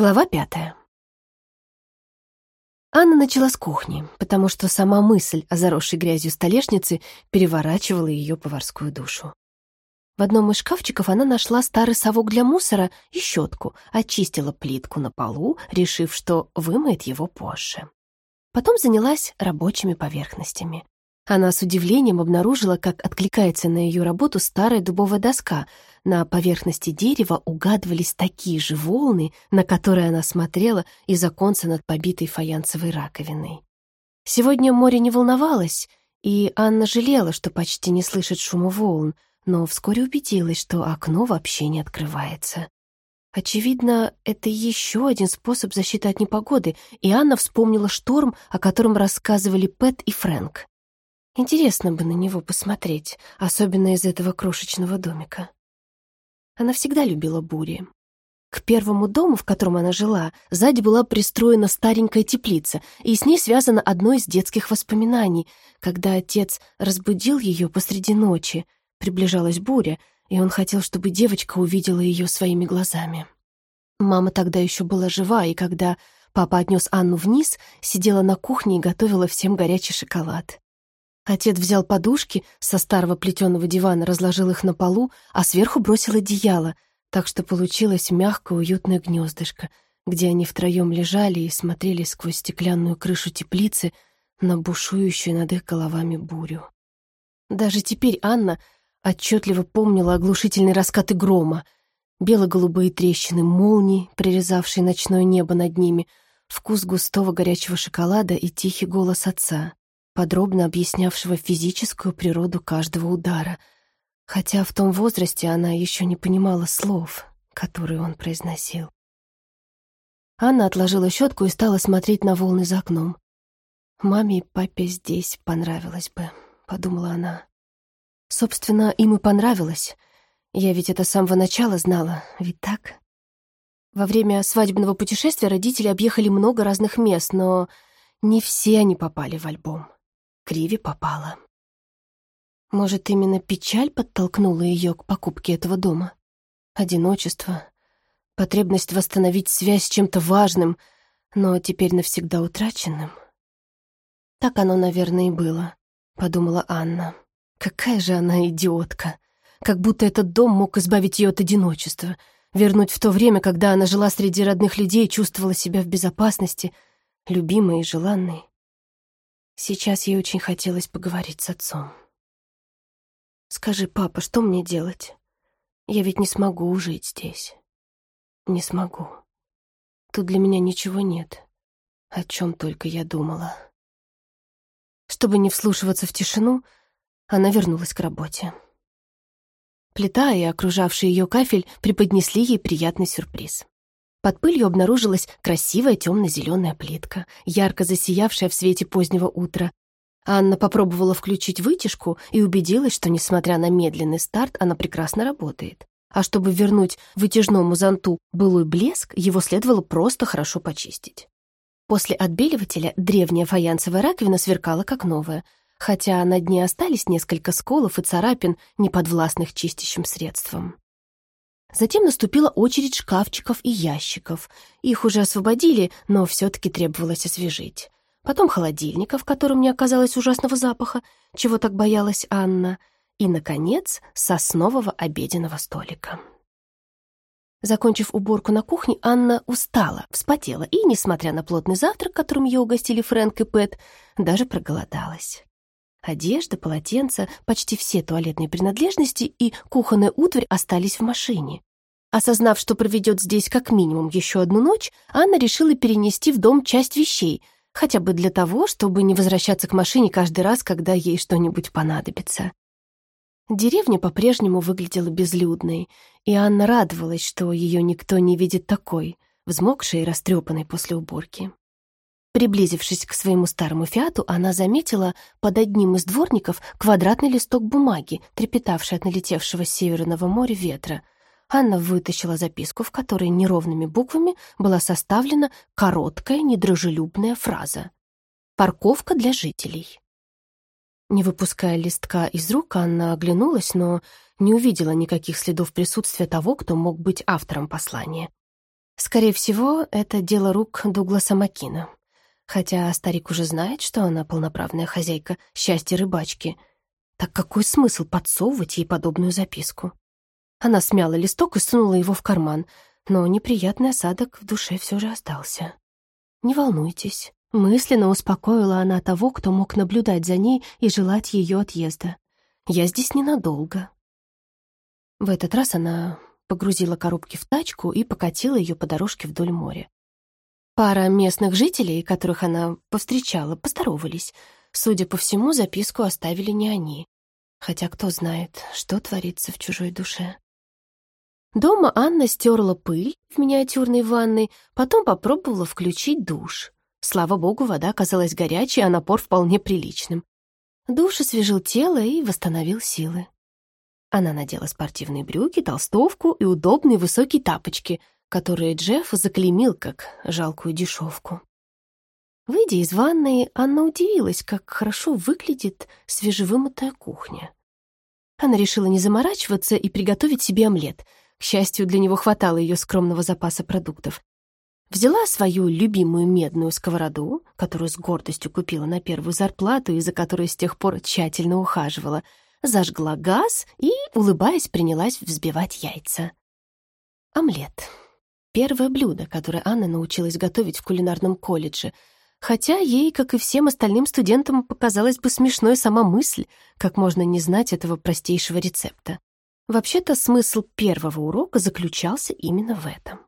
Глава пятая. Анна начала с кухни, потому что сама мысль о заросшей грязью столешнице переворачивала ее поварскую душу. В одном из шкафчиков она нашла старый совок для мусора и щетку, очистила плитку на полу, решив, что вымоет его позже. Потом занялась рабочими поверхностями. Она с удивлением обнаружила, как откликается на ее работу старая дубовая доска — на поверхности дерева угадывались такие же волны, на которые она смотрела из оконца над побитой фаянсовой раковиной. Сегодня море не волновалось, и Анна жалела, что почти не слышит шума волн, но вскоре убедилась, что окно вообще не открывается. Очевидно, это еще один способ защиты от непогоды, и Анна вспомнила шторм, о котором рассказывали Пэт и Фрэнк. Интересно бы на него посмотреть, особенно из этого крошечного домика. Она всегда любила бури. К первому дому, в котором она жила, сзади была пристроена старенькая теплица, и с ней связано одно из детских воспоминаний, когда отец разбудил ее посреди ночи. Приближалась буря, и он хотел, чтобы девочка увидела ее своими глазами. Мама тогда еще была жива, и когда папа отнес Анну вниз, сидела на кухне и готовила всем горячий шоколад. Отец взял подушки со старого плетеного дивана, разложил их на полу, а сверху бросил одеяло, так что получилось мягкое уютное гнездышко, где они втроем лежали и смотрели сквозь стеклянную крышу теплицы на бушующую над их головами бурю. Даже теперь Анна отчетливо помнила оглушительные раскаты грома, бело-голубые трещины молний, прорезавшие ночное небо над ними, вкус густого горячего шоколада и тихий голос отца подробно объяснявшего физическую природу каждого удара, хотя в том возрасте она еще не понимала слов, которые он произносил. Анна отложила щетку и стала смотреть на волны за окном. «Маме и папе здесь понравилось бы», — подумала она. «Собственно, им и понравилось. Я ведь это с самого начала знала, ведь так?» Во время свадебного путешествия родители объехали много разных мест, но не все они попали в альбом. Криви попала. Может, именно печаль подтолкнула ее к покупке этого дома? Одиночество, потребность восстановить связь с чем-то важным, но теперь навсегда утраченным. Так оно, наверное, и было, подумала Анна. Какая же она идиотка! Как будто этот дом мог избавить ее от одиночества, вернуть в то время, когда она жила среди родных людей и чувствовала себя в безопасности, любимой и желанной. Сейчас ей очень хотелось поговорить с отцом. «Скажи, папа, что мне делать? Я ведь не смогу жить здесь. Не смогу. Тут для меня ничего нет, о чем только я думала». Чтобы не вслушиваться в тишину, она вернулась к работе. Плита и окружавший ее кафель преподнесли ей приятный сюрприз. Под пылью обнаружилась красивая темно-зеленая плитка, ярко засиявшая в свете позднего утра. Анна попробовала включить вытяжку и убедилась, что, несмотря на медленный старт, она прекрасно работает. А чтобы вернуть вытяжному зонту былой блеск, его следовало просто хорошо почистить. После отбеливателя древняя фаянсовая раковина сверкала как новая, хотя на дне остались несколько сколов и царапин, неподвластных чистящим средством. Затем наступила очередь шкафчиков и ящиков. Их уже освободили, но все-таки требовалось освежить. Потом холодильника, в котором не оказалось ужасного запаха, чего так боялась Анна. И, наконец, соснового обеденного столика. Закончив уборку на кухне, Анна устала, вспотела и, несмотря на плотный завтрак, которым ее угостили Фрэнк и Пэт, даже проголодалась. Одежда, полотенца, почти все туалетные принадлежности и кухонная утварь остались в машине. Осознав, что проведет здесь как минимум еще одну ночь, Анна решила перенести в дом часть вещей, хотя бы для того, чтобы не возвращаться к машине каждый раз, когда ей что-нибудь понадобится. Деревня по-прежнему выглядела безлюдной, и Анна радовалась, что ее никто не видит такой, взмокшей и растрепанной после уборки. Приблизившись к своему старому фиату, она заметила под одним из дворников квадратный листок бумаги, трепетавший от налетевшего с Северного моря ветра. Анна вытащила записку, в которой неровными буквами была составлена короткая, недружелюбная фраза. «Парковка для жителей». Не выпуская листка из рук, Анна оглянулась, но не увидела никаких следов присутствия того, кто мог быть автором послания. Скорее всего, это дело рук Дугласа Макина. Хотя старик уже знает, что она полноправная хозяйка счастья рыбачки. Так какой смысл подсовывать ей подобную записку? Она смяла листок и сунула его в карман, но неприятный осадок в душе все же остался. «Не волнуйтесь», — мысленно успокоила она того, кто мог наблюдать за ней и желать ее отъезда. «Я здесь ненадолго». В этот раз она погрузила коробки в тачку и покатила ее по дорожке вдоль моря. Пара местных жителей, которых она повстречала, поздоровались. Судя по всему, записку оставили не они. Хотя кто знает, что творится в чужой душе. Дома Анна стерла пыль в миниатюрной ванной, потом попробовала включить душ. Слава богу, вода оказалась горячей, а напор вполне приличным. Душ освежил тело и восстановил силы. Она надела спортивные брюки, толстовку и удобные высокие тапочки, которые Джефф заклеймил как жалкую дешевку. Выйдя из ванной, Анна удивилась, как хорошо выглядит свежевымытая кухня. Она решила не заморачиваться и приготовить себе омлет — к счастью, для него хватало ее скромного запаса продуктов. Взяла свою любимую медную сковороду, которую с гордостью купила на первую зарплату и за которой с тех пор тщательно ухаживала, зажгла газ и, улыбаясь, принялась взбивать яйца. Омлет. Первое блюдо, которое Анна научилась готовить в кулинарном колледже, хотя ей, как и всем остальным студентам, показалась бы смешной сама мысль, как можно не знать этого простейшего рецепта. Вообще-то смысл первого урока заключался именно в этом.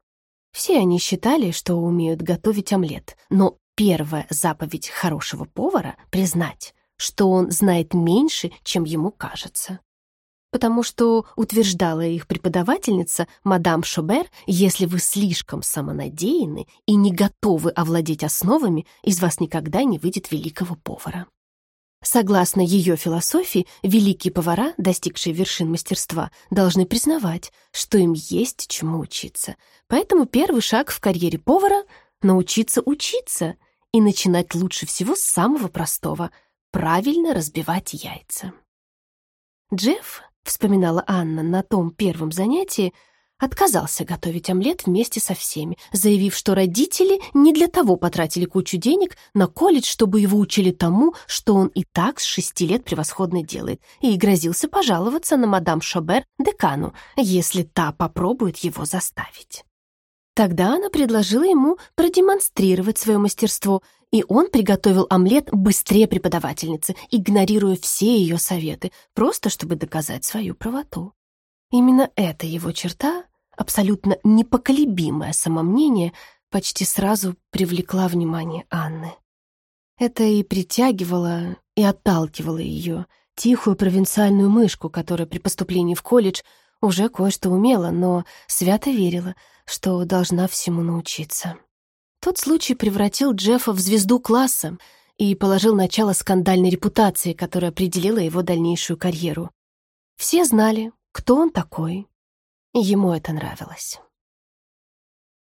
Все они считали, что умеют готовить омлет, но первая заповедь хорошего повара — признать, что он знает меньше, чем ему кажется. Потому что, утверждала их преподавательница, мадам Шобер, если вы слишком самонадеянны и не готовы овладеть основами, из вас никогда не выйдет великого повара. Согласно ее философии, великие повара, достигшие вершин мастерства, должны признавать, что им есть чему учиться. Поэтому первый шаг в карьере повара — научиться учиться и начинать лучше всего с самого простого — правильно разбивать яйца. Джефф, вспоминала Анна на том первом занятии, — отказался готовить омлет вместе со всеми, заявив, что родители не для того потратили кучу денег на колледж, чтобы его учили тому, что он и так с шести лет превосходно делает, и грозился пожаловаться на мадам Шобер декану, если та попробует его заставить. Тогда она предложила ему продемонстрировать свое мастерство, и он приготовил омлет быстрее преподавательницы, игнорируя все ее советы, просто чтобы доказать свою правоту. Именно эта его черта абсолютно непоколебимое самомнение почти сразу привлекла внимание Анны. Это и притягивало, и отталкивало ее, тихую провинциальную мышку, которая при поступлении в колледж уже кое-что умела, но свято верила, что должна всему научиться. Тот случай превратил Джеффа в звезду класса и положил начало скандальной репутации, которая определила его дальнейшую карьеру. Все знали, кто он такой, Ему это нравилось.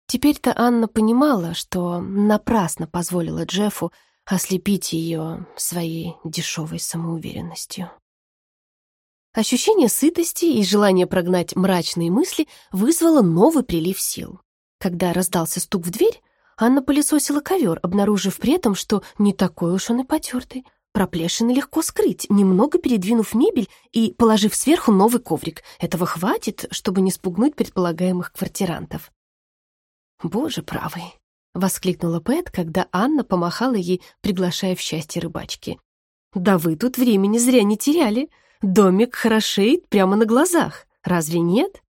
Теперь-то Анна понимала, что напрасно позволила Джеффу ослепить ее своей дешевой самоуверенностью. Ощущение сытости и желание прогнать мрачные мысли вызвало новый прилив сил. Когда раздался стук в дверь, Анна пылесосила ковер, обнаружив при этом, что не такой уж он и потертый. Проплешины легко скрыть, немного передвинув мебель и положив сверху новый коврик. Этого хватит, чтобы не спугнуть предполагаемых квартирантов. «Боже правый!» — воскликнула Пэт, когда Анна помахала ей, приглашая в счастье рыбачки. «Да вы тут времени зря не теряли. Домик хорошеет прямо на глазах. Разве нет?»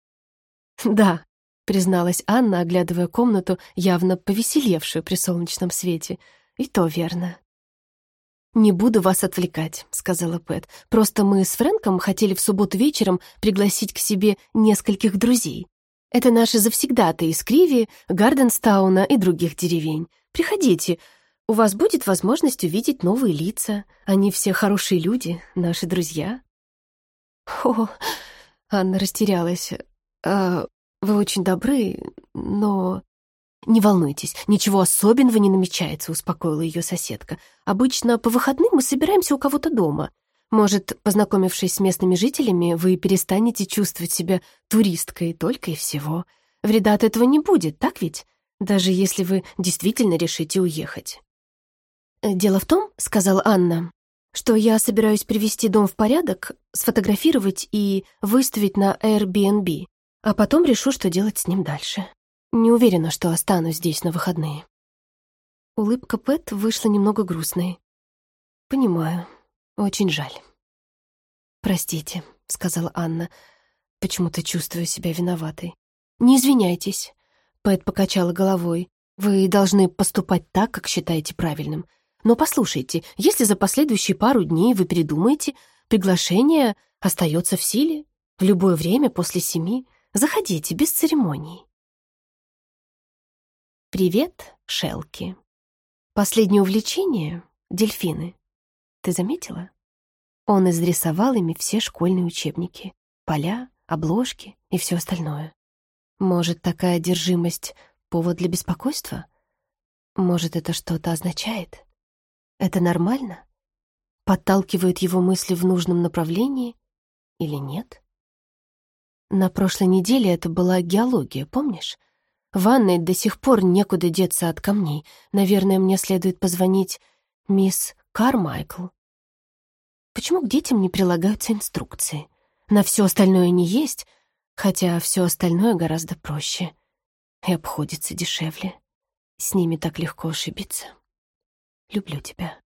«Да», — призналась Анна, оглядывая комнату, явно повеселевшую при солнечном свете. «И то верно. «Не буду вас отвлекать», — сказала Пэт. «Просто мы с Фрэнком хотели в субботу вечером пригласить к себе нескольких друзей. Это наши завсегдаты из Криви, Гарденстауна и других деревень. Приходите, у вас будет возможность увидеть новые лица. Они все хорошие люди, наши друзья». «О!» — Анна растерялась. «А, «Вы очень добры, но...» «Не волнуйтесь, ничего особенного не намечается», — успокоила ее соседка. «Обычно по выходным мы собираемся у кого-то дома. Может, познакомившись с местными жителями, вы перестанете чувствовать себя туристкой только и всего. вреда от этого не будет, так ведь? Даже если вы действительно решите уехать. «Дело в том, — сказала Анна, — что я собираюсь привести дом в порядок, сфотографировать и выставить на Airbnb, а потом решу, что делать с ним дальше. Не уверена, что останусь здесь на выходные». Улыбка Пэт вышла немного грустной. «Понимаю. Очень жаль». «Простите», — сказала Анна. «Почему-то чувствую себя виноватой». «Не извиняйтесь», — Пэт покачала головой. «Вы должны поступать так, как считаете правильным. Но послушайте, если за последующие пару дней вы передумаете, приглашение остается в силе. В любое время после семи заходите без церемоний. Привет, Шелки. Последнее увлечение — дельфины. Ты заметила? Он изрисовал ими все школьные учебники, поля, обложки и все остальное. Может, такая одержимость — повод для беспокойства? Может, это что-то означает? Это нормально? Подталкивает его мысли в нужном направлении или нет? На прошлой неделе это была геология, помнишь? В ванной до сих пор некуда деться от камней. Наверное, мне следует позвонить мисс Кармайкл. Почему к детям не прилагаются инструкции? На все остальное не есть, хотя все остальное гораздо проще и обходится дешевле. С ними так легко ошибиться. Люблю тебя.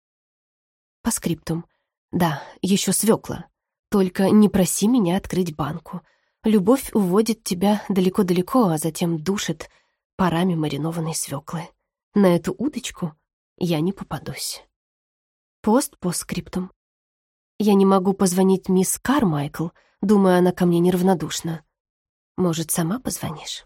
По скриптум. Да, еще свекла. Только не проси меня открыть банку. Любовь уводит тебя далеко-далеко, а затем душит парами маринованной свеклы. На эту удочку я не попадусь. Пост по скриптум. Я не могу позвонить мисс Кармайкл, думаю, она ко мне неравнодушна. Может, сама позвонишь?